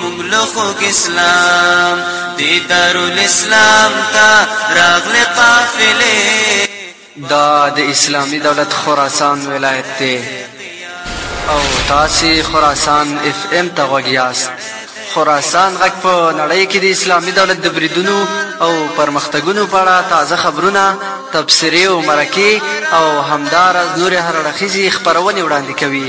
مونږ له خوږ اسلام د دارالاسلام ته راغلې قافلې دا د اسلامي دولت خراسان ولایت دی او تاسې خراسان اف ام ته غوږ یاست خراسان غږ په نړۍ کې د اسلامي دولت د بریدونو او پرمختګونو په اړه تازه خبرونه تبصرې او مرکې او همداراز نورې هر اړخیزې خپرونې وړاندې کوي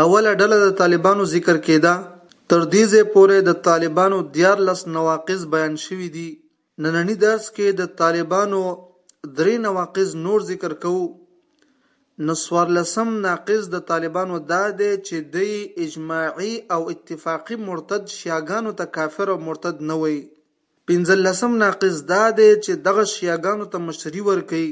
اوله ډله د طالبانو ذکر کېده، تر دې ځای پورې د طالبانو دیارلس نواقض بیان شوي دي، ننني درس کې د طالبانو درې نواقض نور ذکر کوو، نو څوارلسم ناقض د طالبانو دا دی چې دوی اجماعي او اتفاقي مرتد شیعه ګانو ته کافر او مرتد نه وایي. پنځلسم ناقص دا دی چې دغه شیعه ګانو ته مشري ورکوي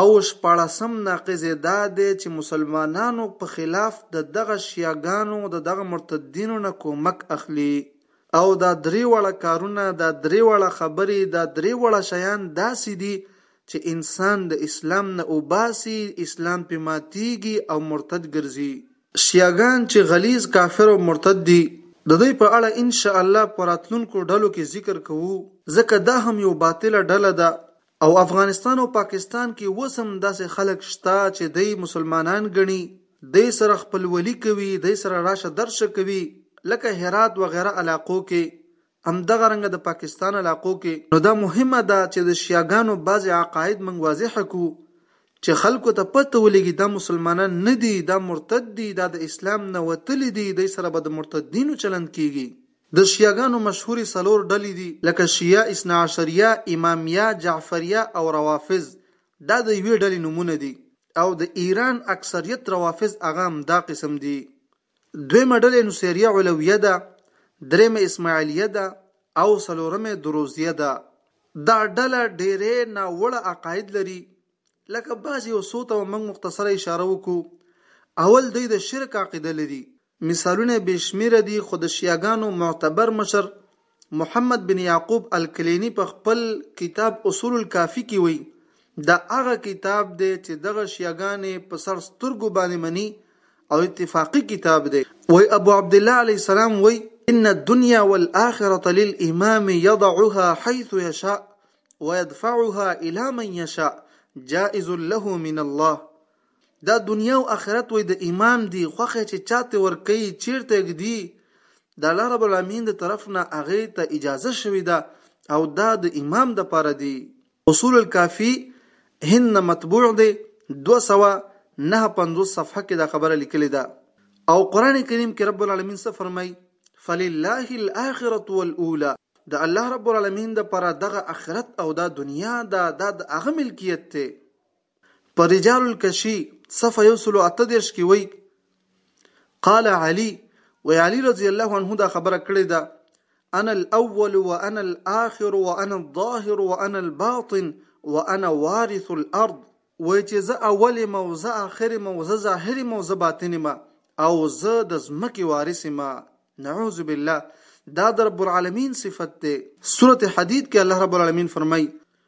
او شپاړسم ناقض یې دا دی چې مسلمانانو په خلاف د دغه شیعه ګانو د دغه مرتدینو نه کومک اخلي او دا درې واړه کارونه دا درې واړه خبرې دا درې واړه شیان داسې دي چې انسان د اسلام نه اوباسي اسلام پې ماتیږي او مرتد ګرځي شیعګان چې غلیظ کافر او مرتد دي د دوی په اړه ان شاء الله په راتلونکو ډلو کې ذکر کوو ځکه دا هم یو باطله ډله ده او افغانستان او پاکستان کې اوس هم داسې خلک شته چې دی مسلمانان ګڼي دی سره خپلولي کوي دی سره راشه درشه کوي لکه هرات وغیره علاقو کې همدغه رنګه د پاکستان علاقو کې نو دا مهمه ده چې د شیعه ګانو بعضې عقاید موږ واضح کړو چې خلکو ته پته ولګي دا مسلمانان نه دي دا مرتد دي دا د اسلام نه وتلي دي دوی سره به د مرتدینو چلند کیږي د شیعه ګانو مشهورې څلور ډلې دي لکه شیعه اثنا عشریه امامیه جعفریه او روافض دا د یوې ډلې نومونه دي او د ایران اکثریت روافض هغه همدا قسم دي دویمه ډله نصیریه علویه ده، دریمه اسماعیلیه ده او څلورمه یې دروزیه ده. دا ډله ډیری ناوړه عقاید لري لکه بعضی یو څو ته به موږ مختصره اشاره وکړو، اول دوی د شرک عقیده لري، مثالونه یې بې شمیره دي خو د شیعه ګانو معتبر مشر محمد بن یعقوب الکلینی په خپل کتاب اصول الکافی کې وایي دا هغه کتاب دی چې دغه شیعګانې په سر سترګو باندې مني او اتفاقی کتاب دی وای ابو عبد الله علیه السلام وای ان الدنيا والاخره للامام يضعها حيث يشاء ويدفعها الى من يشاء جائز له من الله دا دنیا او اخرت وای د امام دی خوخه چې چاته ورکي چیرته ګدي د الله رب العالمین د طرف نه هغه ته اجازه شوی ده او دا د امام د پاره دی اصول الکافی هند مطبوع دی 259 صفحه کې دا خبره لیکلې ده او قران کریم کې رب العالمین څه فرمایي فلله الاخره والاولى د الله رب العالمین د پر دغه اخرت او دا دنیا دا د هغه ملکیت ته په رجال الکشی صفحه یو سلو اته دېرش کې وایي قال علی وی علی رضی الله عنه دا خبره کړې ده انا الاول وانا الاخر وانا الظاهر وانا الباطن وانا وارث الارض وای چې زه اول ما او زه اخر ما او زه ظاهر ما او زه باطن ما او زه د زمکه وارث ما نعوذ بالله دا د رب العالمین صفت ده سوره حدید کې الله رب العالمین فرمای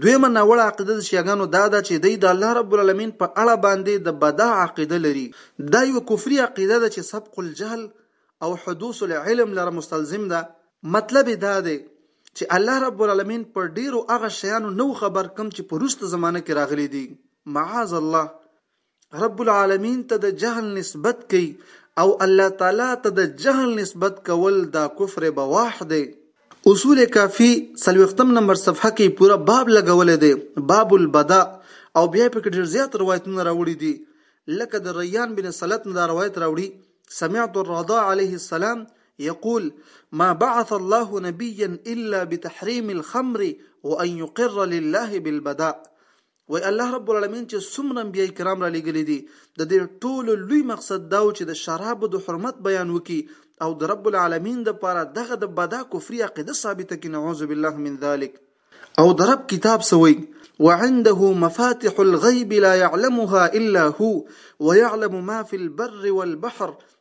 دویمه ناوړه عقیده د شیعګانو دا ده چې دوی د الله رب العالمین په اړه باندې د بدا عقیده لري. دا یوه کفري عقیده ده چې سبق الجهل او حدوث العلم لره مستلزم ده، مطلب یې دا دی چې الله رب العالمین په ډېرو هغه شیانو نه و خبر کوم چې په روسته زمانه کې راغلي دي. معاذ الله! رب العالمین ته د جهل نسبت کوي او الله تعالی ته د جهل نسبت کول دا کفر بواح دی اصول کافی سلوختم نمبر صفحه کې پورا باب لګولې دی باب البدا او بیا په کې ډیر زیات روایتونه راوړي دي لکه د ریان بن سلط نه دا روایت راوړي سمعت الرضا عليه السلام يقول ما بعث الله نبيا الا بتحريم الخمر وان يقر لله بالبداء وای الله رب العالمین چې څومره انبیای کرام را لېږلي دي د دې ټولو لوی مقصد دا و چې د شرابو د حرمت بیان وکړي او د رب العالمین د پاره دغه د بدا کفري عقیده ثابته کړي نعوذ بالله من ذلک او د رب کتاب سوی وعنده مفاتح الغيب لا يعلمها الا هو ويعلم ما في البر والبحر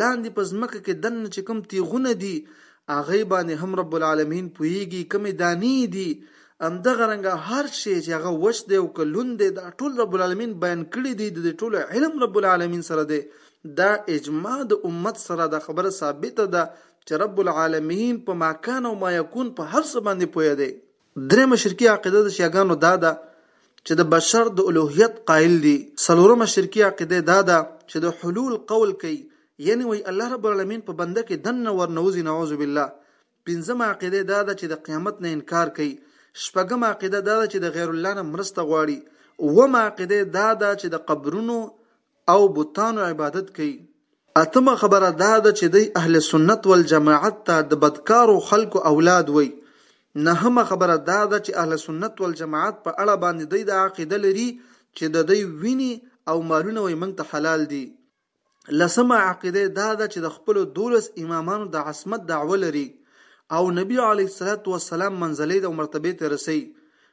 لاندې په ځمکه کې دننه چې کوم تیغونه دي هغه باندې هم رب العالمین پوهیږي کومې دانې دي همدغه رنګه هر شی چې هغه وچ دی او که لوند دی دا ټول رب العالمین بیان کړي دي د دې ټولو علم رب العالمین سره دی دا اجماع د امت سره دا خبره ثابته ده چې رب العالمین په ماکان او ما یکون په هر څه باندې پوهه دی درېمه شرکي عقیده د شیعګانو دا ده چې د بشر د الوهیت قایل دي، څلورمه شرکي عقیده دا ده چې د حلول قول کوي یعنې وایي الله رب العلمین په بنده کې دننه ورنوځي نعوذ بالله، پنځمه عقیده دا ده چې د قیامت نه انکار کوي، شپږمه عقیده دا ده چې د غیرالله نه مرسته غواړي، اوومه عقیده دا ده چې د قبرونو او بتانو عبادت کوي. اتمه خبره دا ده چې دی اهل سنت والجماعت ته د بدکارو خلکو اولاد وایي. نهمه خبره دا ده چې اهل سنت والجماعت په اړه باندې دی دا عقیده لري چې د دی وینې او مالونه وایي موږ ته حلال دي. لسمه عقیده یې دا ده چې د خپلو دولس امامانو د عصمت دعوه لري او نبي علیه الصلوة والسلام منزلې او مرتبې ته رسوي.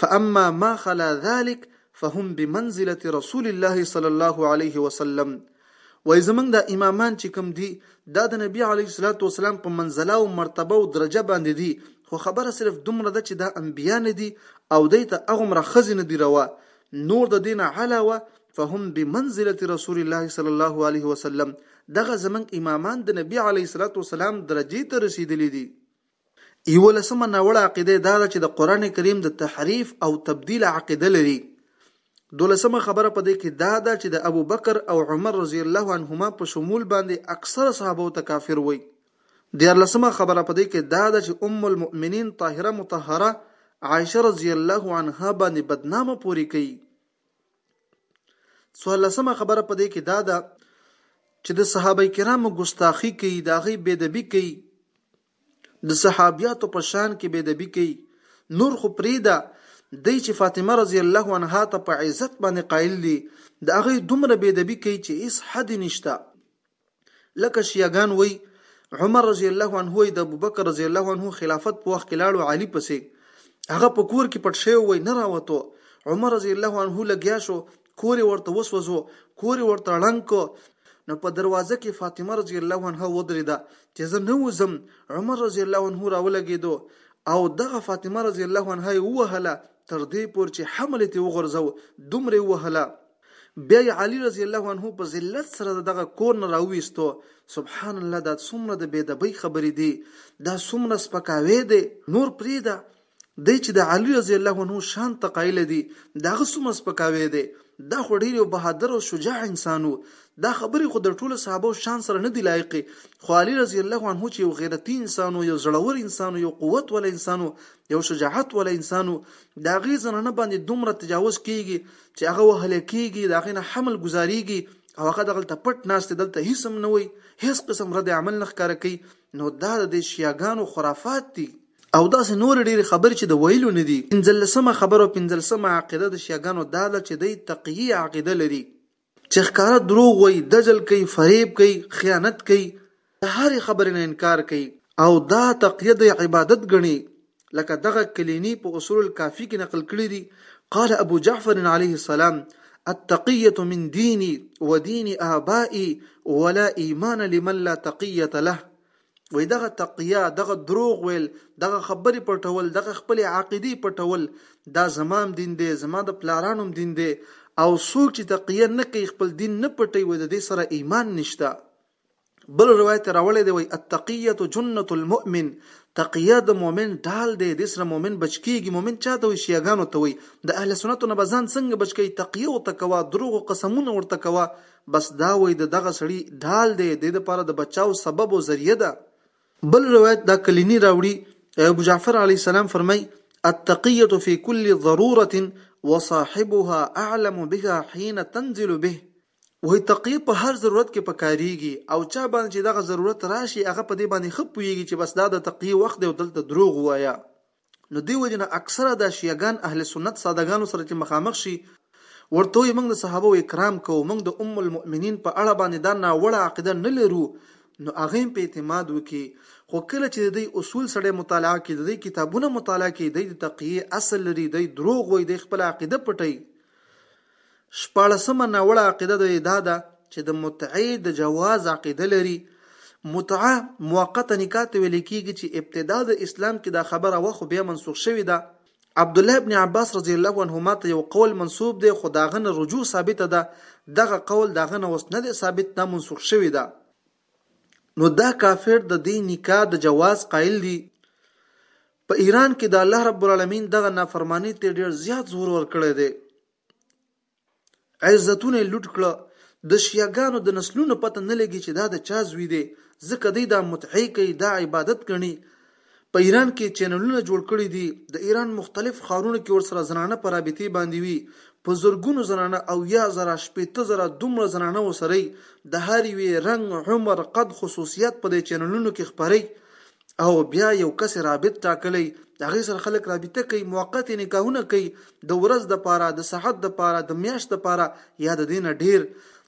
فاما ما خلا ذلک فهم بمنزله رسول الله صلی الله علیه وسلم وای زمنګ دا امامان چې کوم دي دا د نبی علیه الصلاۃ والسلام په منزله او مرتبه او درجه باندې دي خو خبره صرف دومره ده چې دا انبیا نه دي او دای ته هغومره ښځې نه دي روا نور د دین علاوه فهم بمنزله رسول الله صلی الله علیه وسلم دغه زمنګ امامان د نبی علیه الصلاۃ والسلام درجه ته رسیدلي دي یولسمه ناوړه عقیده دا ده چې د قرآن کریم د تحریف او تبدیل عقیده لري. دولسمه خبره په دې کې دا ده چې د ابوبکر او عمر رضی الله عنهما په شمول باندې اکثره صحابه ته کافر وي. دیارلسمه خبره په دې کې دا ده چې ام المؤمنین طاهره مطهره عائشه رضی الله عنها باندې بدنامه پورې کوي. څوارلسمه خبره په دې کې دا ده چې د صحابه کرامو ګستاخی کوي د هغې بېدبي کوي د صحابیاتو په شان کې بېدبي کوي نور خو پرېږده دی چې فاطمه رضی الله عنها ته په عزت باندې قایل دي د هغې دومره بېدبي کوي چې هیڅ حد نشته لکه شیعه ګان وایي عمر رضی الله عنه وایي د ابوبکر رضی الله عنه خلافت په وخت کې لاړو علي پسې هغه په کور کې پټ شوی وای نه راوته عمر رضی الله عنه لګیا شو کور ورته وسوځو کور ورته ړنګ کو نو په دروازه کې فاطمه رضی الله عنها ودرېده چې زه نه وزم عمر رضی الله عنه راولګېدو او دغه فاطمه رضی الله عنها ووهله تر دې پورې چې حمل ته وغورځو دومره ووهله بیا یې علی رضی الله عنه په ذلت سره د دغه کور نه راوویستو، سبحان الله دا څومره د بې دبۍ خبرې دي، دا څومره سپکاوی دی، نور پرېږده دی چې د علی رضی الله عنه شان ته قایل دي، د هغه څومره سپکاوی دی، دا خو ډېر یو بهادر او شجاع انسان و، دا خبرې خو د ټولو صحابو شان سره نه دي لایقې، خو علی رضی الله عنه چې یو غیرتي انسان و، یو زړور انسان و، یو قوت والا انسان و، یو شجاعت والا انسان و، د هغې زنانه باندې دومره تجاوز کېږي، چې هغه وهل کیږي د هغه نه حمل گزاریږي او هغه دغلته پټ ناست دلته هیڅ هم نه وي هیڅ قسم رد عمل نه ښکاره کوي نو دا د دې شیعاګانو خرافات دي او داسې نور ډېرې خبرې چې د ویلو نه دي پنځلسمه خبره او پنځلسمه عقیده د شیعاګانو دا ده چې دوی تقیه عقیده لري چې ښکاره دروغ وایي دجل کوي فریب کوي خیانت کوي د هرې خبرې نه انکار کوي او دا تقیه دی عبادت ګڼي لکه دغه کلیني په اصول الکافي کې نقل کړي دي قال ابو جعفر عليه السلام التقيه من ديني ودين آبائي ولا ايمان لمن لا تقيه له وای دغه تقیا دغه دروغ ویل دغه خبرې پټول دغه خپل عقیدې پټول دا زمام دین دی زما د پلارانوم دین دی او څوک چې تقیه نه کوي خپل دین نه پټي وي د دې سره ایمان نشته بل روایت راوړی دی وای التقیه جنته المؤمن تقیه د مؤمن ډال دی د سره مؤمن بچکیږي مؤمن چاته وي شیعاګانو ته وي د اهل سنتو نه بزان څنګه بچکی تقیه او تکوا دروغ قسمونه ورته کوا بس دا وي د دغه سړی ډال دی د لپاره د بچاو سبب او ذریعہ ده بل روایت دا کلینی راوړي ابو جعفر علی السلام فرمای التقیه فی کل ضروره وصاحبها اعلم بها حين تنزل به وایي تقیه په هر ضرورت کې پکاریږي او چا باندې چې دغه ضرورت راشي هغه په دې باندې ښه پوهیږي چې بس دا د تقیې وخت دی او دلته دروغ ووایه نو دې وجې نه اکثره دا شیعه ګان اهل سنت ساده ګانو سره چې مخامخ شي ورته وایي موږ د صحابه اکرام کوو موږ د ام المؤمنین په اړه باندې دا ناوړه عقیده نه لرو نو هغه هم په اعتماد وکړي خو کله چې د دوی اصول سړی مطالعه کړي د دوی کتابونه مطالعه کړي دوی د تقیې اصل لري دوی دروغ وایي دوی خپله عقیده پټوي شپاړسمه ناوړه عقیده د دا ده چې د متعې د جواز عقیده لري متعه موقته نکاح ته ویل کیږي چې ابتدا د اسلام کې دا خبره وه خو بیا منسوخ شوې ده عبد الله ابن عباس رضی الله عنهما ته یو قول منسوب دی خو داغه نه رجوع ثابته ده دغه قول داغه نه اوس نه دی ثابت دا منسوخ شوی ده نو دا کافر د دې نکاح د جواز قائل دي په ایران کې د الله رب العالمین دغه نافرمانی ته ډیر زیات زور ورکړی دی عزتونه لوټ کړه د شیعاګانو د نسلونو پته نه لګي چې دا د چا زوی دی ځکه دی دا متحی کوي دا عبادت ګڼي په ایران کې چینلونه جوړ کړي دي د ایران مختلف ښارونو کې ورسره زنانه په رابطې باندې وي په زرګونو زنانه اویا زره شپېته زره دومره زنانه ورسره د هر یوې رنګ عمر قد خصوصیت په دې چینلونو کې خپري او بیا یو کس رابط ټاکلی د هغې سره خلک رابطه کوي موقت نکاحونه کوي د ورځ د پاره د ساعت د پاره د میاشت د پاره یا د دینه ډیر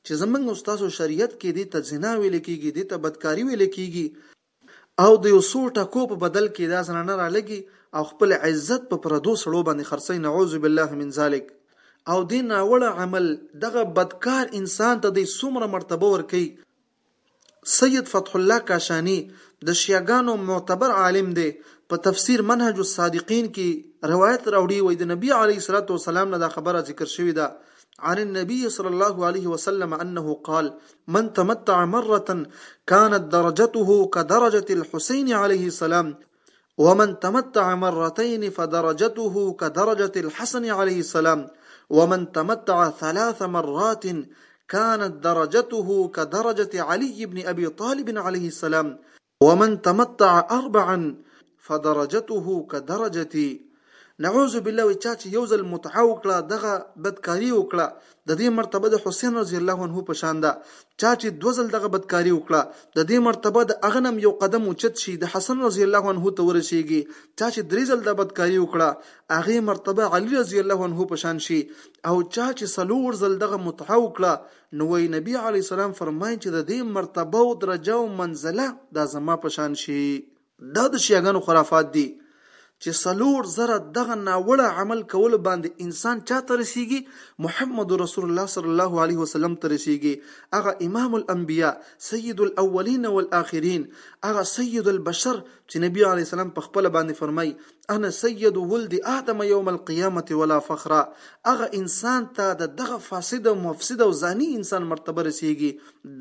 چې زمنګ استادو شریعت کې دې ته زنا ویل کېږي دې ته بدکاری ویل کېږي او د یو څو ټکو په بدل کی دا زنانه رالږی او خپل عزت په پردو سړو باندی خرڅوی نعوذ بالله من ذالک او دی ناوړه عمل دغه بدکار انسان ته دی څومره مرتبه ورکوی سید فتح الله کاشانی د شیعه ګانو معتبر عالم دی په تفسیر منهج الصادقین کی روایت راوړی وای د نبی علیه الصلوة والسلام نه دا خبره ذکر شوی ده عن النبي صلى الله عليه وسلم أنه قال من تمتع مرة كانت درجته كدرجة الحسين عليه السلام ومن تمتع مرتين فدرجته كدرجة الحسن عليه السلام ومن تمتع ثلاث مرات كانت درجته كدرجة علي بن أبي طالب عليه السلام ومن تمتع اربعا فدرجته كدرجتي نعوذ بالله وی چا چې یو ځل متعه وکړه دغه بدکاری وکړه د دې مرتبه د حسین رضی الله عنه په شان ده چا چې دو ځل دغه بدکاری وکړه د دې مرتبه د اغنم یو قدم اوچت شي د حسن رضی الله عنه ته ورسیږي چا چې درې ځل د بدکاری وکړه هغه مرتبه علی رضی الله عنه په شان شي او چا چې سلور ځل دغه متعه وکړه نوی نبی علیه السلام فرمائی چه ددی مرتبه او درجه او منزله دا زما په شان شی دا د شیعګانو خرافات دی چه څلور زره دغه ناوړه عمل کولو باندی انسان چا ته رسیږی محمد رسول الله صلی الله علیه وسلم ته رسیږی هغه امام الانبیاء سید الاولین والآخرین هغه سید البشر چه نبی علیه السلام په خپله باندی فرمائی انا سید ولد آدم یوم القیامت ولا فخرا هغه انسان ته د دغه فاسد او مفسد او ځاني انسان مرتبه رسیږي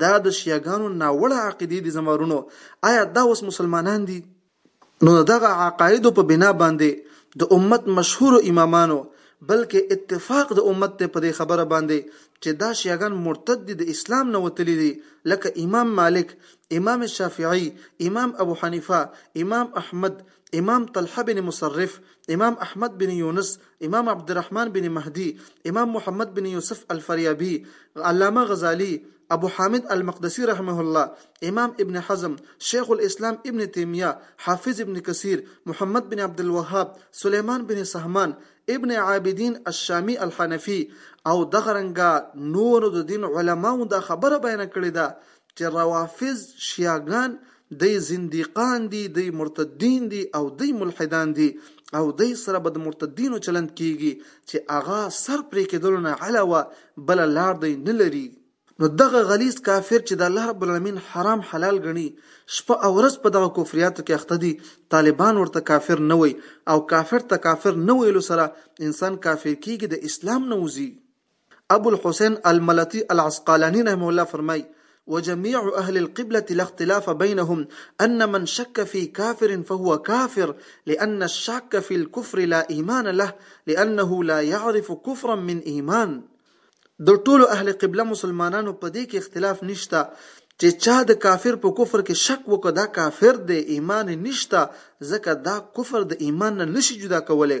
دا د شیعاګانو ناوړه عقیدې دي زمارونو آیا دا اوس مسلمانان دي نو دغه عقایدو په بنا باندې د امت مشهور امامانو بلکې اتفاق د امت ته په دې خبره باندې چې دا شیعاګان مرتد دي د اسلام نه وتلي دي لکه امام مالک امام شافعي امام ابو حنیفه امام احمد امام طلحه بن مصرف، امام احمد بن یونس، امام عبدالرحمن بن مهدي، امام محمد بن یوسف الفریابي، علامه غزالي، ابو حامد المقدسي رحمه الله، امام ابن حزم، شیخ الاسلام ابن تیمیه، حافظ ابن کثیر، محمد بن عبدالوهاب، سلیمان بن سهمان، ابن عابدین الشامي الحنفي او دغه رنګه نورو د دین علماوو دا خبره بیانه کړې ده چه روافض شیعګان دی زندیقان دی دی مرتدین دی او دی ملحدان دی او دی سره به د مرتدینو چلند کیږي چې هغه سر پرې کېدلو نه علاوه بله لار دی نه لري نو دغه غلیظ کافر چې د الله رب العالمین حرام حلال ګڼي شپه او ورځ په دغه کفریاتو کې اخته دي طالبان ورته کافر نه وي او کافر ته کافر نه ویلو سره انسان کافر کیږي د اسلام نه وځي ابوالحسین الملتی العسقلانی رحمه الله فرمائی، وجميع اهل القبلة لا اختلاف بينهم ان من شک فی کافر فهو کافر لان الشاک فی الکفر لا ایمان له لانه لا يعرف کفرا من ایمان د ټولو اهل قبله مسلمانانو په دې کې اختلاف نشته چې چا د کافر په کفر کې شک وکړ دا کافر دی ایمان یې نشته ځکه دا کفر د ایمان نه نشي جدا کولی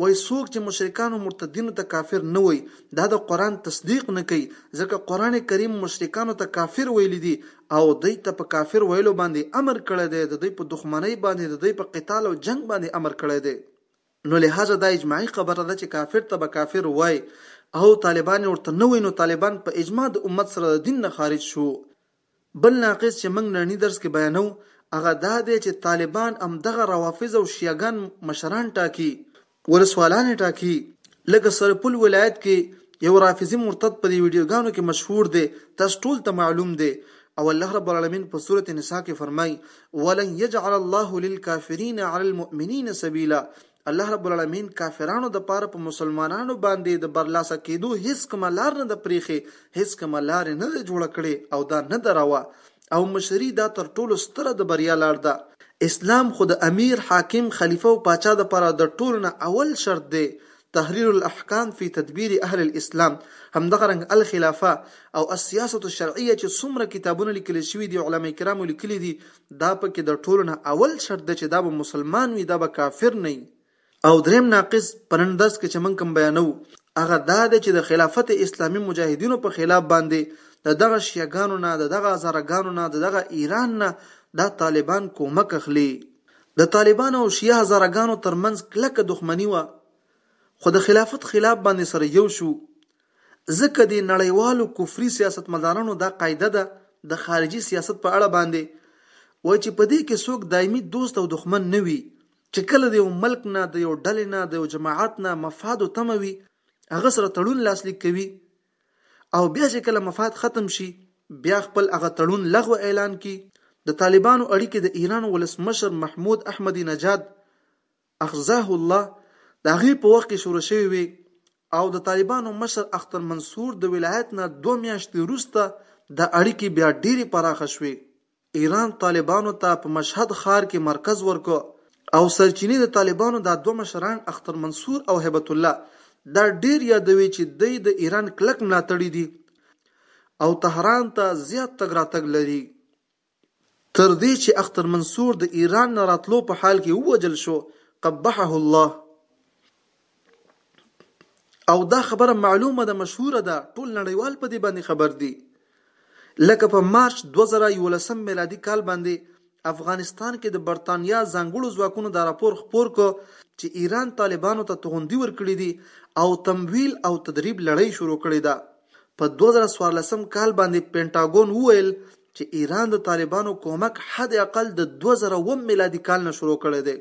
وای څوک چې مشرکان او مرتدینو ته کافر نه وای دا د قران تصدیق نه کوي ځکه قران کریم مشرکانو ته کافر ویل دي او دوی ته په کافر ویلو باندې امر کړی دی د دوی په دښمنۍ باندې د دوی په قتال او جنگ باندې امر کړی دی نو لهذا دا اجماعي خبره ده چې کافر ته به کافر وای او طالبان ورته نه وای نو طالبان په اجماع د امت سره د دین نه خارج شو بل ناقص چې موږ نني درس کې بیانوو هغه دا دی چې طالبان همدغه روافض او شیعه ګان مشران ټاکي، ولسوالان یې ټاکي، لکه سرپل ولایت کې یو رافضي مرتد په دې ویډیو ګانو کې مشهور دی تاسو ټول ته معلوم دی او الله رب العالمین په سورة نساء کې فرمایي، ولن یجعل الله للکافرین علی المؤمنین سبیلا الله رب العالمين کافرانو دپاره په مسلمانانو باندې د برلاسه کېدو هېڅ کومه لار نه ده پرېښې، هېڅ کومه لارې نه ده جوړه کړې او دا نه ده روا او مشري دا تر ټولو ستره د بريا لار ده. اسلام خو د امير، حاکم، خليفه او پاچا دپاره د ټولو نه اول شرط دی، تحرير الاحکام في تدبير اهل الاسلام، همدغه رنګ الخلافه او السياسة الشرعيه چې څومره کتابونه ليکل شوي دي، علماء کرامو ليکلي دي، دا په کې د ټولو نه اول شرط دی چې دا به مسلمان وي دا به کافر نه وي او دریم ناقص په نن درس کې چې موږ کوم بیانو هغه دا دی چې د خلافت اسلامي مجاهدینو په خلاف باندې د دغه شیعګانو نه د دغه هزارګانو نه د دغه ایران نه دا طالبان کومک اخلي د طالبان او شیعه هزارګانو ترمنځ کلکه دښمني وه خو د خلافت خلاف باندې سره یو شو ځکه دې نړیوالو کفري سیاستمدارانو دا قاعده ده د خارجي سیاست په اړه باندې وایي چې په دې کې څوک دایمي دوست او دښمن نه وي چې کله د یو ملک نه د یو ډلې نه د یو جماعت نه مفاد او تمه وي هغه سره تړون لاسلیک کوي او بیا چې کله مفاد ختم شي بیا خپل هغه تړون لغو اعلان کی د طالبانو اړیکې د ایران ولسمشر محمود احمدی نژاد اخزاه الله د هغې په وخت کې شروع شوې وې او د طالبانو مشر اختر منصور د ولایت نه دوه میاشتې وروسته دا اړیکې بیا ډېرې پراخه شوې. ایران طالبانو ته په مشهد ښار کې مرکز ورکړ او سرچینې د طالبانو دا دوه مشران اختر منصور او هبت الله دا ډېر یادوي چې دوی د ایران کلک ملاتړي دي او تهران ته زیات تګ راتګ لري. تر دې چې اختر منصور د ایران نه راتلو په حال کې ووژل شو، قبحه الله. او دا خبره معلومه ده، مشهوره ده، ټول نړیوال په دې باندې خبر دي. لکه په مارچ دوه زره یولس میلادي کال باندې افغانستان کې د برتانیا ځانګړو ځواکونو دا راپور خپور کړ چې ایران طالبانو ته توغندي ورکړي دي او تمویل او تدریب لړۍ شروع کړې ده. په دوه زره څوارلس کال باندې پنټاګون وویل چې ایران د طالبانو کومک حد اقل د دوه زره اووم میلادي کال نه شروع کړی دی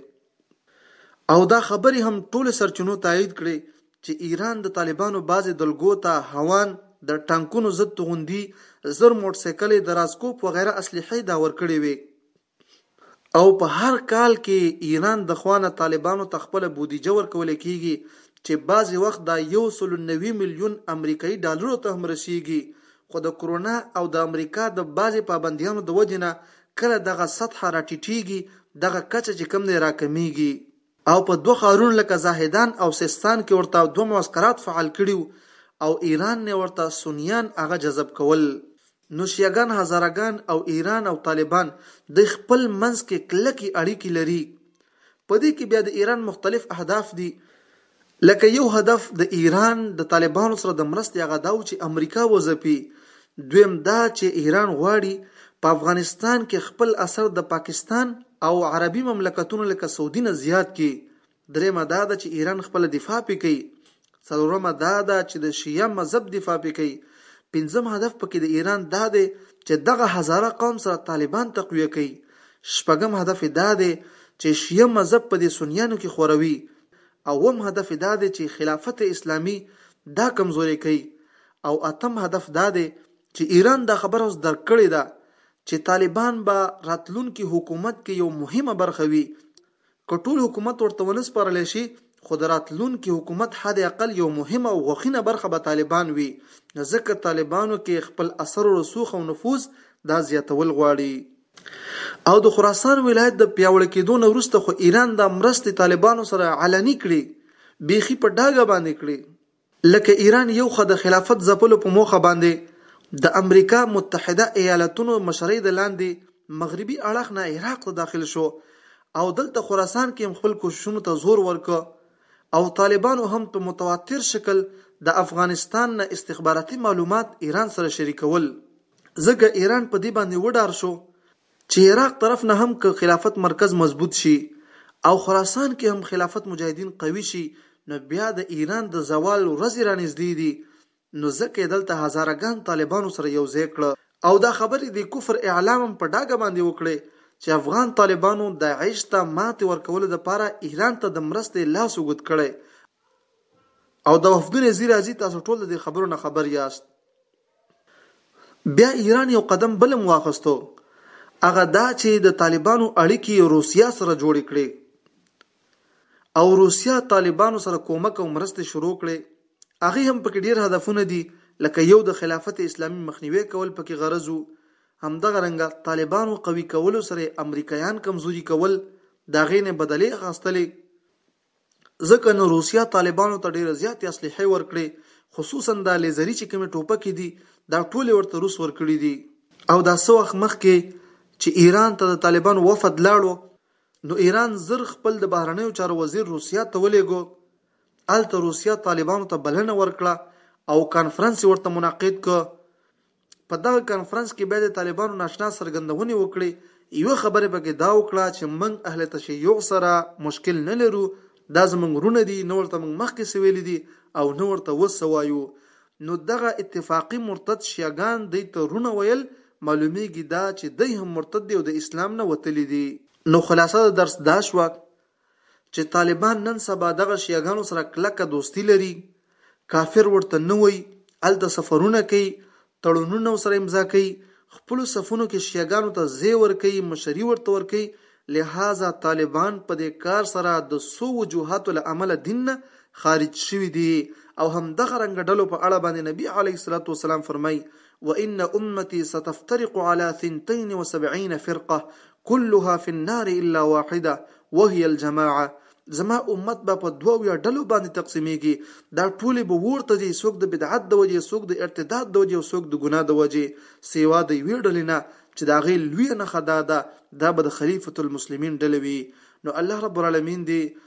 او دا خبرې هم ټولې سرچینو تایید کړې چې ایران د طالبانو بعضې دلګو ته هوان، د ټانکونو ضد توغندي، زر موټرسایکلې، د راسکوپ وغیره اسلحې دا ورکړې وې. او په هر کال کې ایران د خوا نه طالبانو ته خپله بودیجه ورکول کیږي چې بعضې وخت دا یو سلو نوي میلیون امریکایي ډالرو ته هم رسیږي خو د کرونا او د امریکا د بعضې پابندیانو د وجې نه کله دغه سطحه را ټیټیږي دغه کچه چې کوم دی را کمیږي او په دوه ښارونو لکه زاهدان او سیستان کې ورته دوه معسکرات فعال کړي وو او ایران نه ورته سنیان هغه جذب کول نوشیاګان هزاره ګان او ایران او طالبان دی خپل منځ کې کلکې اړیکې لري په دې کې بیا د ایران مختلف اهداف دي لکه یو هدف د ایران د طالبانو سره د مرستې هغه دا و چې امریکا وځپي دویم دا چې ایران غواړي په افغانستان کې خپل اثر د پاکستان او عربي مملکتونو لکه سعودي نه زیات کړي درېمه دا ده چې ایران خپله دفاع پرې کوي، څلورمه دا ده چې د شیعه مذهب دفاع پرې کوي، پنځم هدف پکې د ایران دا دی چې دغه هزاره قوم سره طالبان تقویه کوي، شپږم هدف یې دا دی چې شیعه مذهب په دې سنیانو کې خوروي، اووم هدف یې دا دی چې خلافت اسلامي دا کمزوری کوي او اتم هدف دا دی چې ایران دا خبره اوس درک کړې ده چې طالبان به راتلونکي حکومت کې یو مهمه برخه وي که ټول حکومت ورته ونه سپارل شي، خو د راتلونکي حکومت حد اقل یو مهمه او غوښینه برخه به طالبان وي، ځکه طالبانو کې خپل اثر و رسوخ او نفوذ دا زیاتول غواړي. او د خراسان ولایت د پیاوړی کیدو نه وروسته خو ایران دا مرستې طالبانو سره علني کړي، بیخي په ډاګه باندې کړي. لکه ایران یو خوا د خلافت ځپلو په موخه باندې د امریکا متحده ایالتونو مشرۍ د لاندې مغربي اړخ نه عراق ته داخل شو او دلته خراسان کې هم خپل کوششونو ته زور ورکړ او طالبانو هم په متواتر شکل د افغانستان نه استخباراتي معلومات ایران سره شریکول ځکه ایران په دې باندې وډار شو چي عراق طرف نه هم که خلافت مرکز مضبوط شي او خراسان کي هم خلافت مجاهدين قوي شي نو بيا د ايران د زوال ورځي رانږدې دي نو ځکه يې دلته هزاره ګان طالبانو سره يو ځای کړه او دا خبري د کفر اعلام هم په ډاګه باندي وکړې چي افغان طالبانو داعش ته ماتي ورکولو د پاره ايران ته د مرستي لاس اوږد کړی او دا وفدونه ځي راځي تاسو ټول د دې خبرو نه خبر ياست. بیا ایران یو قدم بل هم واخستو هغه دا چې د طالبانو اړیکې روسیه سره جوړې کړې او روسیه طالبانو سره کومک او مرستې شروع کړې هغه هم پکې ډیر هدفونه دي لکه یو د خلافت اسلامي مخنیوی کول پکې غرض وو همدغه رنګه طالبانو قوي کولو سره امریکایان کمزوري کول د هغې نه بدلې اخستلې ځکه نو روسیه طالبانو ته ډېرې زیاتې اسلحې ورکړې، خصوصاً دا لېزري چې کومې ټوپکې دي، دا ټولې ورته روس ورکړې دي. او دا څه وخت مخکې چې ایران ته د طالبانو وفد لاړو، نو ایران زر خپل د بهرنیو چارو وزیر روسیه ته ولېږو، هلته روسیه طالبانو ته بلنه ورکړه او کانفرنس یې ورته منعقد کړ، په دغه کانفرنس کې بیا د طالبانو ناشنا څرګندونې وکړې، یوه خبره پکې دا وکړه چې موږ اهل تشیع سره مشکل نه لرو، دا زموږ وروڼه دي، نه ورته موږ مخکې څه ویلي دي او نه ورته اوس څه وایو، نو دغه اتفاقي مرتد شیعه ګان دوی ته وروڼه ویل، معلومېږي دا چې دی هم مرتد دی او د اسلام نه وتلي دي. نو خلاصه د درس دا شوه چې طالبان نن سبا دغه شیعه ګانو سره کلکه دوستي لري، کافر ورته نه وایي، هلته سفرونه کوي، تړونونه ورسره امضا کوي، خپلو صفونو کې شیعه ګانو ته ځای ورکوي، مشري ورته ورکوي، لهذا طالبان په دې کار سره د څو وجوهاتو له امله دین نه خارج شوي دي او همدغه رنګه ډلو په اړه باندې نبي علیه السلام فرمایي، وان امتی ستفترق علی ثنتین و سبعین فرقه کلها فی النار الا واحده وهی الجماعه زما امت به په دوه اویا ډلو باندی تقسیمیږی دا ټولی به اور ته ځی څوک د بدعت د وجی څوک د ارتداد د وجی او څوک د ګناه د وجی سیوا د یوی ډلی نه چی د هغی لویه نښه دا ده دا به د خلیفة المسلمین ډله وی نو الله رب العالمین دی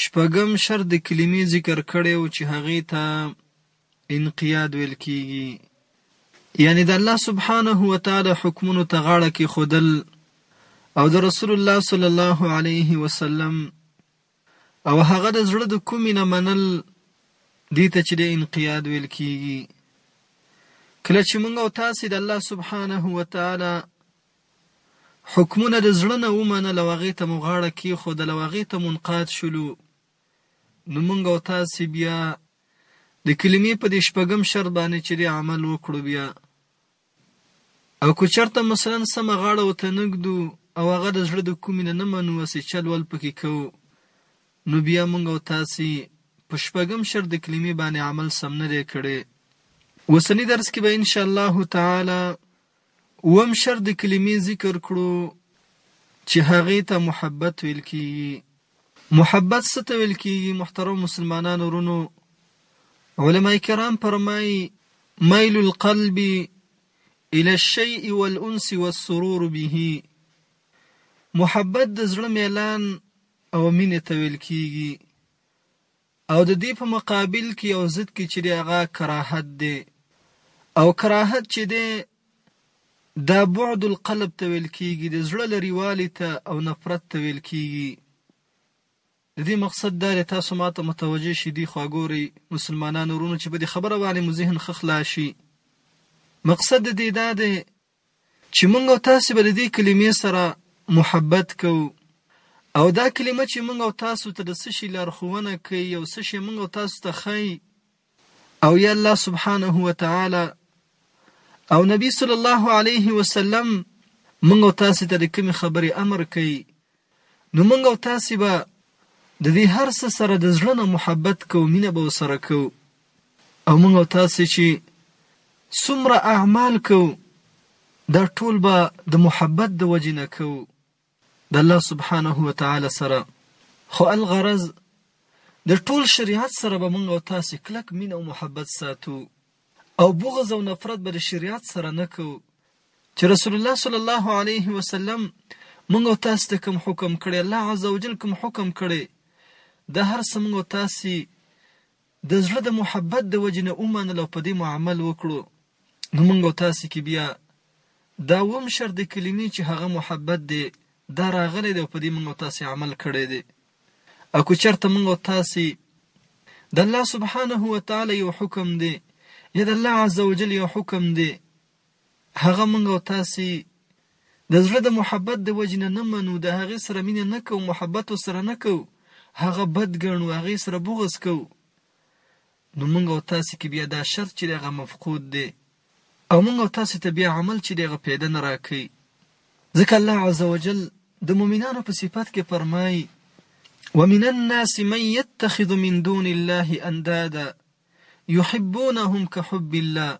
شپږم شرط د کلمې ذکر کړی او چې هغې ته انقیاد ویل کیږي یعنی د الله سبحانه و تعالی حکمونو ته غاړه کې خودل او د رسول الله صلی الله علیه وسلم او هغه د زړه د کومې نه منل دي ته چې د انقیاد ویل کیږي کله چې موږ او تاسو د الله سبحانه و تعالی حکمونه د زړه نه ومنل او هغې ته مو غاړه کېښودله او هغې ته منقاد شولو، نو مونږ او تاسې بيا د کلمې په دې شپږم شرط باندې چې دی عمل وکړو بيا او که چرته مثلا سمه غاړه ورته نه ږدو او هغه د زړه د کومې نه نه منو هسې چل ول پکې کوو نو بيا مونږ او تاسې په شپږم شرط د کلمې باندې عمل سم نه دی کړی. اوسني درس کې به ان شاء الله تعالی اووم شرط د کلمې ذکر کړو چې هغې ته محبت ویل کېږي. محبت څه ته ویل کېږي؟ محترم مسلمانانو ورونو علماء کرام فرمایي میل القلب الى الشیء والانس والسرور به محبت د زړه میلان او مینې ته ویل کېږي. او د دې په مقابل کې او ضد کې چې دی هغه کراهت دی او کراهت چې دی دا بعد القلب ته ویل کیږي د زړه لري والی ته او نفرت ته ویل کیږي د دې مقصد دا دی تاسو ماته متوجه شي دی خو ګوري مسلمانانو ورونو چې په دې خبره باندې مو ذهن خخلا شي مقصد دې دا دی چې موږ او تاسې به د دې کلمې سره محبت کوو او دا کلمه چې موږ او تاسو ته د څه شي لارښوونه کوي او څه شي موږ او تاسو ته ښایي او یا الله سبحانه و تعالی او نبی صلی الله علیه وسلم موږ او تاسو ته د کومې خبرې امر کوي نو موږ او تاسې به د دې هر څه سره د زړه نه محبت کوو مینه به وسره کوو او موږ او تاسې چې څومره اعمال کوو دا ټول به د محبت د وجې نه کوو د الله سبحانه و تعالی سره خو الغرض د ټول شریعت سره به موږ او تاسې کلک مینه او محبت ساتو او بغض او نفرت به د شریعت سره نه کوو چې رسول الله صلی الله علیه وسلم موږ او تاسو ته کوم حکم کړی الله عزوجل کوم حکم کړی د هر څه موږ او تاسو د زړه د محبت د وجې نه ومنل او په دې مو عمل وکړو نو موږ او تاسو کې بیا دا وم شر د کلمې چې هغه محبت دی دا راغلی دی او په دې موږ او تاسو عمل کړی دی او که چېرته موږ او تاسې د الله سبحانه وتعالی یو حکم دی یا د الله عز وجل یو حکم دی هغه موږ او تاسې د زړه د محبت د وجې نه نه منو د هغې سره مینه نه کوو محبت ورسره نه کوو هغه بد ګڼو هغې سره بغض کوو نو موږ او تاسې کې بیا دا شرط چې هغه مفقود دی او مونږ او تاسو ته بیا عمل چی دی هغه پیده نه راکوی ځکه الله عزوجل د مومنانو په صفت کی فرمایی ومن الناس من یتخذ من دون الله اندادا یحبونهم کحب الله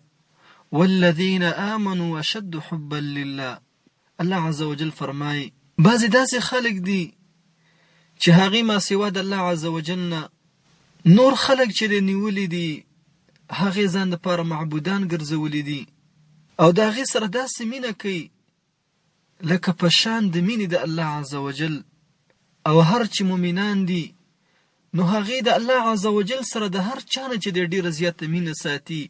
والذین آمنوا اشد حبا لله الله عزوجل فرمايي. بعضې داسې خلک دي چې هغې ما سوا د الله عزوجل نه نور خلک چې دی نيولي دي هغې ځان د پاره معبودان ګرځولي دي او د هغې سره داسې مينه کوي لکه په شان د مينې د الله عزوجل او هر چې مؤمنان دي نو هغې د الله عزوجل سره د هر چا نه چې دی ډېره زياته مينه ساتي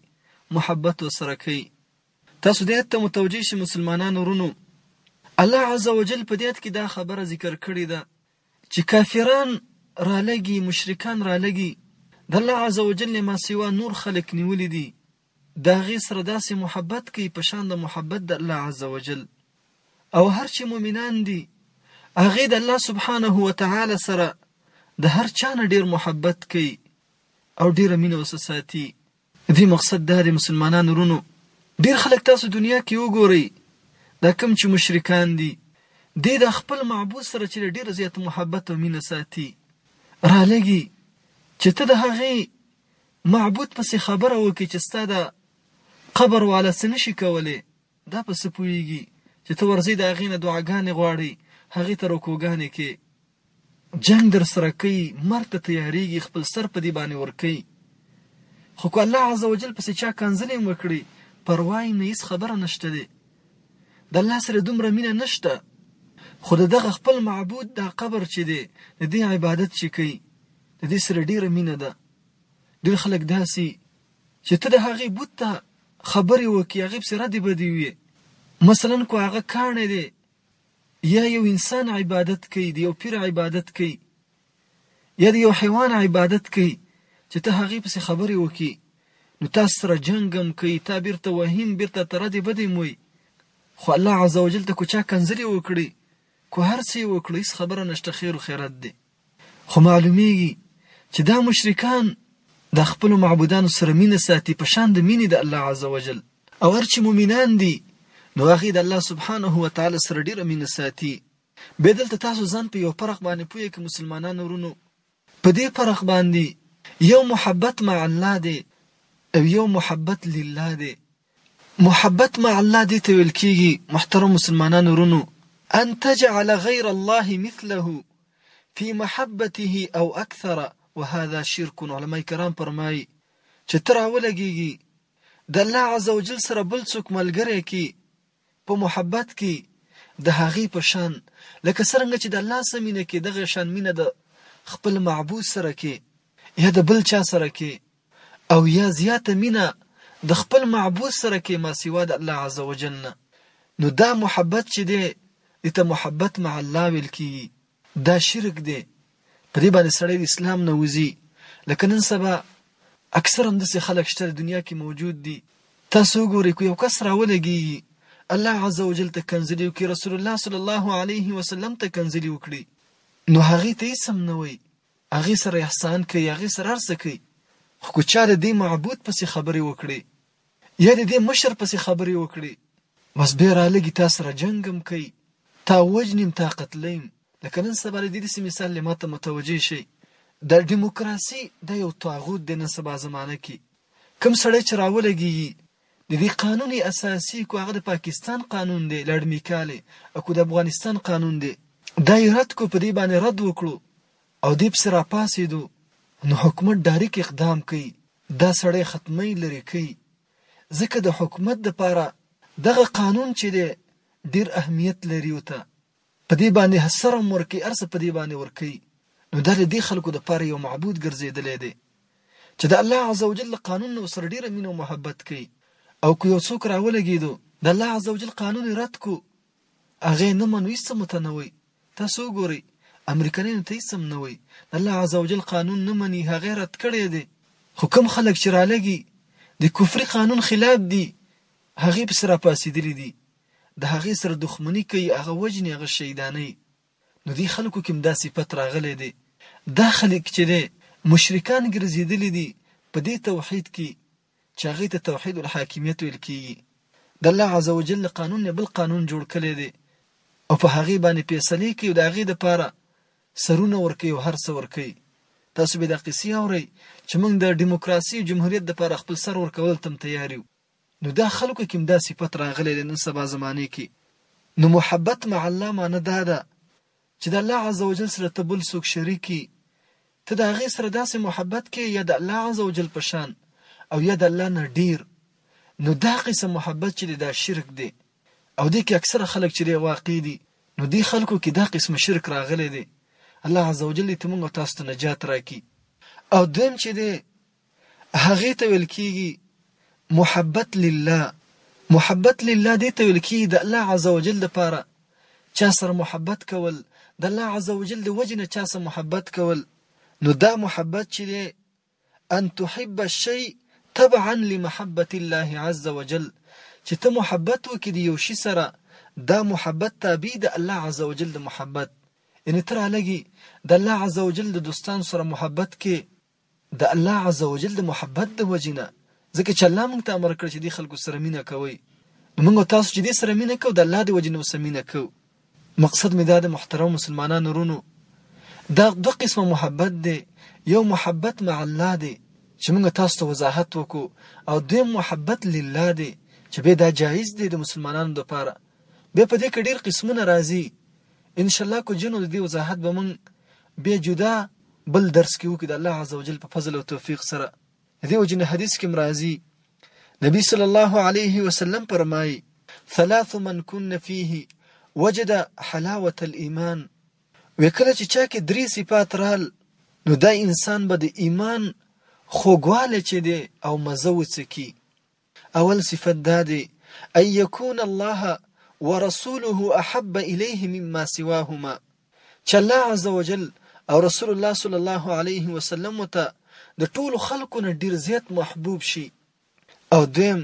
محبت ورسره کوي تاسو دې آیت ته متوجه شئ مسلمانانو ورونو الله عز وجل په دې آیت کې دا خبره ذکر کړې ده چې کافران رالګي مشرکان رالګي د الله عز وجل نه ما سوا نور خلق نیولې دي دا غي سره داسې محبت کوي په شان د محبت د الله عز وجل او هر چې مؤمنان دي هغه د الله سبحانه و تعالی سره د هر چا نه ډیر محبت کوي او ډیره مینه وسه ساتي ددی مقصد دادی مسلمانان ورونو ډیر خلک تاسو دنیا کی وګوری دا کوم چی مشرکان دی دی دا خپل معبود سره چی له ډیر زیات محبت او مینه ساتی رالږی چی ته د هغی معبود پسی خبره وکی چی ستا دا قبر والا څه نشی کولی دا په څه پوهیږی چی ته ورځی د هغی نه دعاګانی غواړی هغی ته رکوګانی کی جنګ درسره کوي مرګ ته تیاریږي خپل سر په دې باندې ورکوي خو که الله عز وجل پسې چا کنځلې هم وکړي پروا یې نه هیڅ خبره نشته دی د الله سره دومره مینه نشته خو د دغه خپل معبود دا قبر چې دی د دې عبادت چې کوي د دې سره ډیره مینه ده ډیر خلک داسي چې ته د هغې بوت ته خبرې وکړي هغې پسې ردې بدې وي مثلا کو هغه کاڼی دی یا یو انسان عبادت کوي د یو پیر عبادت کوي یا د یو حیوان عبادت کوي چې ته هغه پسې خبرې وکي نو تاسو سره جنگم کوي تا بیرته وهیم بیرته تر دې بدې موي خو الله عزوجل ته کو چا کنځلې وکړي کو هر څه وکړي خبره نشته خیر خیرت دی خو معلومېږي چې دا مشرکان د خپلو معبودانو سره مینه ساتي په شان د مینې د الله عز وجل او هر چې مؤمنان دي نو هغوی د الله سبحانه وتعالی سره ډېره مینه ساتي. بیا دلته تاسو ځان په یو فرق باندې پوه کړئ مسلمانانو ورونو په دې فرق باندې یو محبت مع الله دی او یو محبت لله دی. محبت مع الله دې ته ویل کیږي محترم مسلمانانو ورونو ان تجعل غیر الله مثله فی محبته او اکثر وهذا شرک علماء کرام فرمایي چې ته راولګیږي د الله عزوجل سره بل څوک ملګری کی په محبت کې د هغې په شان لکه څرنګه چې د الله سره مینه کې دغه شان مینه د خپل معبود سره کې یا د بل چا سره کې او یا زیاته مینه د خپل معبود سره کې ما سوا د الله عز وجل نه نو دا محبت چې دی دته محبت مع الله ویل کیږي دا شرک دی په دې باندې سړی د اسلام نه وځي لکه نن سبا اکثر هم داسې خلک شته د دنیا کې موجود دي تاسو وګورئ که یو کس راولګېږي الله عز وجل ته کنځلې وکړي رسول الله صلی الله علیه وسلم ته کنځلې وکړي نو هغې ته هېڅ هم نه وایي هغې سره احسان کوي هغې سره هر څه کوي خو که چا د دې معبود پسې خبرې وکړي یا د دې مشر پسې خبرې وکړې بس بې رالږي تا سره جنګ هم کوي تا وجنیم تا قتلیم لکه نن سبا د دې داسې مثال دی ماته متوجه شي د دیموکراسي دا یو طاغوت دی نن سبا زمانه کې کوم سړی چې راولګي د دې قانون اساسي کو هغه د پاکستان قانون دی لړ میکاله او کو د افغانستان قانون دی دا رد کو په دې باندې رد وکړو او دی پسې راپاڅیدو نو حکومت ډاریک اقدام کوي دا سړی ختموي لرې کوي ځکه د حکومت لپاره دغه قانون چې دی ډیر اهمیت لري اوته په دې باندې هسرم ورکوي ارسه په دې باندې ورکوي نو دا د دې خلکو لپاره یو معبود ګرځیدلی دی چې د الله عزوجل له قانون نه سره ډیره مینه او محبت کوي او که یو څوک راولګیدو د الله عزوجل قانون رد کو هغه نه منو هیڅ هم ته نه وای تاسو وګورئ امریکانینو ته هیڅ هم نه وای د الله عزوجل قانون نه منی هغه یې رد کړی دی خو کوم خلک چې رالږي د کفري قانون خلاف دي هغه پسې راپاڅیدلي دي د هغه سره دښمني کوي هغه وجني هغه شهیدانوي نو دې خلکو کې هم دا صفت راغلی دی دا خلک چې دی مشرکان ګرځېدلي دي په دې توحید کې چې هغه ته توحید الحاکمیت ویل کیږي د الله عزوجل له قانون نه بل قانون جوړ کړی دی او په هغه باندې فیصلې کوي او د هغه د پاره سرونه ورکوي او هر څه ورکوي تاسو به دا قصې اورئ چې موږ د دیموکراسي او جمهوریت د پاره خپل سر ورکول تم تیار یو نو دا خلکو کې دا صفت راغلی دی نن سبا زمانه کې نو محبت مع الله معنی دا ده چې د الله عزوجل سره ته بل څوک شریک یی ته د هغې سره داسې محبت کې یا د الله عزوجل په شان او یا د الله نه ډیر نو دا قسم محبت چې دی دا شرک دی او دې کې اکثره خلک چې دی واقع دي نو دې خلکو کې دا قسم شرک راغلی دی الله عزوجل دې موږ تاسو ته نجات راکړي او دویم چې دی هغې ته ویل کیږي محبت لله، محبت لله دې ته ویل کیږي د الله عزوجل لپاره چا سره محبت کول، د الله عزوجل د وجې نه چا سره محبت کول، نو دا محبت چې دی ان تحب الشیء تبعا لمحبت الله عزوجل چې ته محبت وکړې د یو شي سره دا محبت تابع د الله عزوجل د محبت یعنې ته رالږي د الله عزوجل د دوستانو سره محبت کې د الله عزوجل د محبت د وجې نه، ځکه چې الله مونږ ته امر کړ چې دې خلکو سره مينه کوئ، نو مونږ او تاسو چې دې سره مينه کوو د الله د وجې نه اوسه مينه کوو. مقصد مې دا ده محترمو مسلمانانو ورونو دا دوه قسمه محبت دی، يو محبت مع الله دی چې مونږ تاسو ته وضاحت وکړو او دويم محبت لله دی چې بيا دا جائز دی د مسلمانانو لپاره، بيا په دې کې ډېر قسمونه راځي، ان شاء الله که جنو د دې وضاحت به مونږ. بیا جدا بل درس کې وکړي د الله عزوجل په فضل او توفیق سره دې وجنه حدیث کې مرাজি نبی صلی الله علیه وسلم فرمایي ثلاث من كن فيه وجد حلاوه الايمان وکړه چې چا کې درې صفات رال نو دا انسان به د ایمان خوګواله چې دی او مزه وڅکی اول صفت دا دی، ان یکون الله ورسوله احب الیه مما سواهما، چې الله عزوجل او رسول الله صلی الله علیه وسلم ته د ټولو خلکو نه ډیر زیات محبوب شي او دویم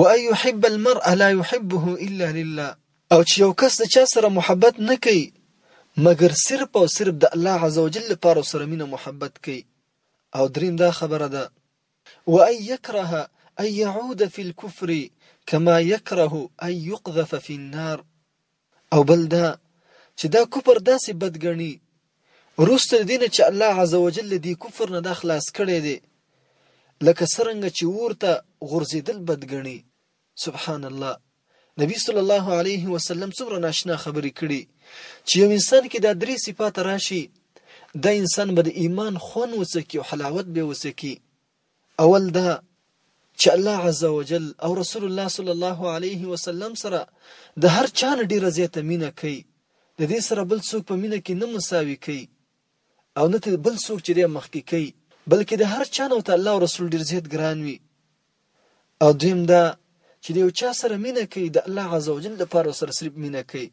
وان یحب المرء لا یحبه الا لله، او چې یو کس د چا سره محبت نه کوي مګر صرف او صرف د الله عزوجل لپاره ورسره مینه محبت کوي او دریم دا خبره ده، وان يکره ان يعود في الكفر کما يکره ان يقذف في النار او بل دا چې دا کفر داسې بد ګڼي وروسته د دې نه چې الله عزوجل له دې کفر نه دا خلاص کړی دی لکه څرنګه چې اور ته غورځېدل بد ګڼي سبحان الله نبی صلی الله علیه وسلم څومره ناشنا خبرې کړي چې یو انسان کې دا درې صفات راشي دا انسان به د ایمان خون وسکی او حلاوت به وسکی اول دا چې الله عزوجل او رسول الله صلی الله علیه وسلم سره د هر چا نه ډیره زیاته مینه کوي د دې سره بل څوک په مینه کې نه مساوي کوي او نه بل څوک چې د مخکې کوي بلکې د هر چا نه ته الله او رسول ډیر زیات ګران وي او دویم دا چې د یو چا سره مینه کوي د الله عزوجل لپاره سره صرف مینه کوي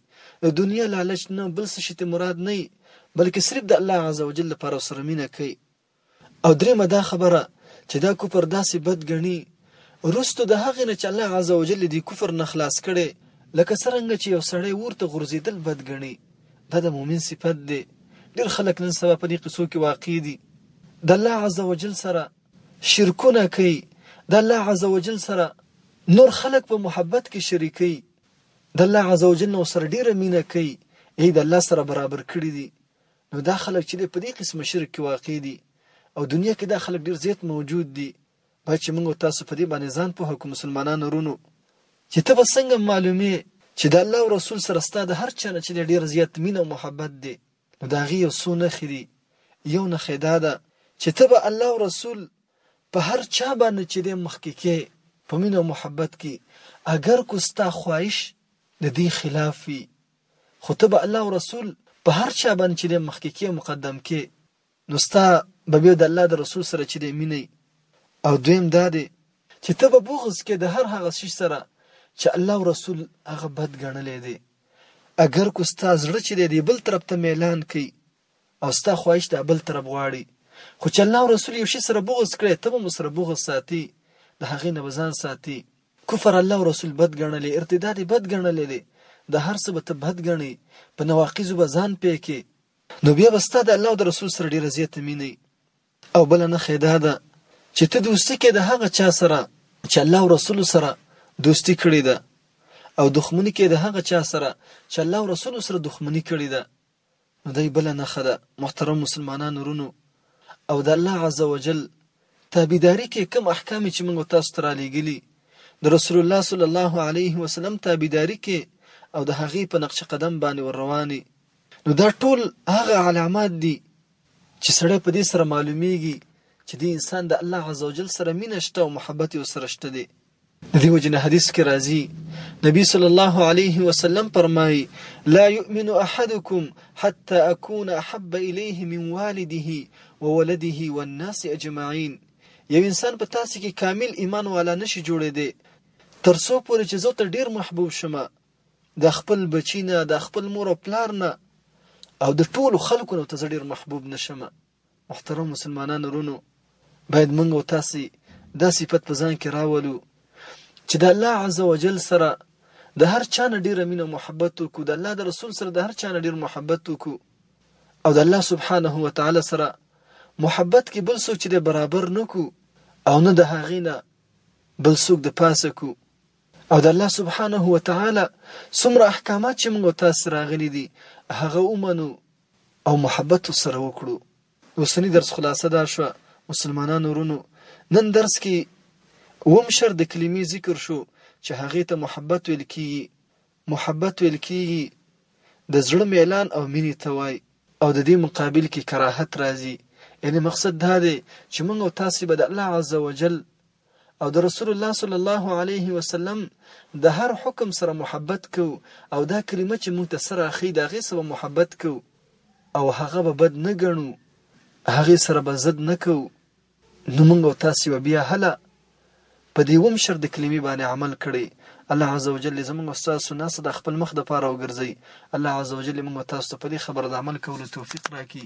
د دنیا لالچ نه بل څه شي ته مراد نه بلکې صرف د الله عزوجل لپاره سره مینه کوي او درېمه دا خبره چې دا کفر داسې بد ګڼي روستو د هغې نه چې الله عزوجل دې کفر نه خلاص کړي لکه څرنګه چې یو سړی ورته غورځېدل بد ګڼي دا د مؤمن صفت دی ډېر خلک نن سبا په دې قصو کې واقع دي د الله عزوجل سره شرکونه کوي د الله عزوجل سره نور خلک په محبت کې شریکي د الله عزوجل نو سره ډیره مینه کوي ای د الله سره برابر کړی دي نو دا خلک چې په دې قسم شرک کې واقع دي او دنیا کې دا خلک ډیر زیات موجود دي باید چې موږ تاسو په دې باندې ځان په حکم مسلمانانو رونو چې ته به څنګه معلومې چې د الله او رسول سره ستاسو د هر چا نه چې ډیر زیات مینه او محبت دی نو د هغې یو څو نښې دي، یو نښه یې دا ده چې ته به الله او رسول په هر چا باندې چې دی مخکې کې په مینه او محبت کې اګر کو ستا خواهش د دې خلاف وي خو ته به الله او رسول په هر چا باندې چې دی مخکې کې مقدم کې نو ستا به بیا د الله د رسول سره چې دی مینه وي او دویم دا دی چې ته به بغض کې د هر هغه شي سره چې الله او رسول هغه بد ګڼلی دی اگر کو ستا زړه چې دی بل طرف ته میلان کوي او ستا خواهش د بل طرف غواړي خو چې الله او رسول یو شي سره بغض کړي ته به سره بغض ساتي د هغې نه بزان ساتي کفر الله او رسول بد ګڼلی ارتداد بد ګڼلی دی د هر څه به ته بد ګڼي په نواقض به ځان پې کې نو بیا به ستا د الله او د رسول سره ډېره زیاته مینه او بله نښه دا ده چې ته دوستي کې د هغه چا سره چې الله او رسول سره دوستي کړې ده او دښمني کې د هغه چا سره چې الله او رسول سره دښمني کړې ده نو دای بل نه خده محترم مسلمانانو رونو او د الله عزوجل تابعداري کې کوم احکام چې موږ تاسو ته را لېږلي د رسول الله صلی الله علیه وسلم تابعداري کې او د هغې په نقش قدم باندې ور رواني نو دا ټول هغه علامات دي چې سړی په دې سره معلومیږي چې د انسان د الله عزوجل سره مینه شته او محبت یې سره شته دی د دې وجنه حدیث کې راځي نبی صلی الله علیه وسلم فرمایي لا یؤمن احدکم حتى اكون احب الیه من والده وولده والناس اجمعین یو انسان په تاسو کې کامل ایمان والا نشي جوړې دی تر څو پورې چې زه ته ډیر محبوب شمه د خپل بچي نه، د خپل مور او پلار نه او د ټولو خلکو نه ته زه ډېر محبوب نه شم. محترم مسلمانان ورونو! باید موږ او تاسې دا صفت په ځان کې راولو چې د الله عز وجل سره د هر چا نه ډېره مینه او محبت وکړو، د الله د رسول سره د هر چا نه ډېر محبت وکړو او د الله سبحانه وتعالی سره محبت کې بل څوک چې دی برابر نه کړو او نه د هغې نه بل څوک د پاسه کړو. او د الله سبحانه وتعالی څومره احکامات چې موږ تاسو راغلي دي هغه ومنو او محبت سره وکړو اوسنی درس خلاصه دا شو مسلمانانو ورونو نن درس کې وم شر د کلمې ذکر شو چې هغه ته محبت ویل کیږي محبت ویل کیږي د زړه میلان او مینې ته وای او د دې مقابل کې کراهت راځي یعنی مقصد دا دی چې موږ تاسو به د الله عزوجل او د رسول الله صلی الله علیه وسلم د هر حکم سره محبت کو او دا کلمه چې موږ ته سره اخی د هغې سره محبت کو او هغه به بد نه ګڼو هغې سره به زد نه کو نو موږ او تاسو به بیا هله په دې وم شر د کلمې باندې عمل کړي الله عزوجل زموږ استاد سناس د خپل مخ د پاره وګرځي الله عزوجل موږ تاسو ته په دې خبره د عمل کولو توفیق راکړي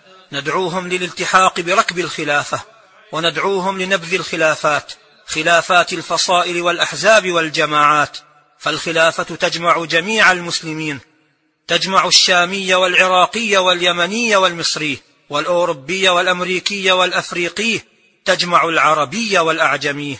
ندعوهم للالتحاق بركب الخلافة وندعوهم لنبذ الخلافات خلافات الفصائل والاحزاب والجماعات فالخلافه تجمع جميع المسلمين تجمع الشامي والعراقي واليمني والمصري والاوروبي والامريكي والافريقي تجمع العربي والاعجمي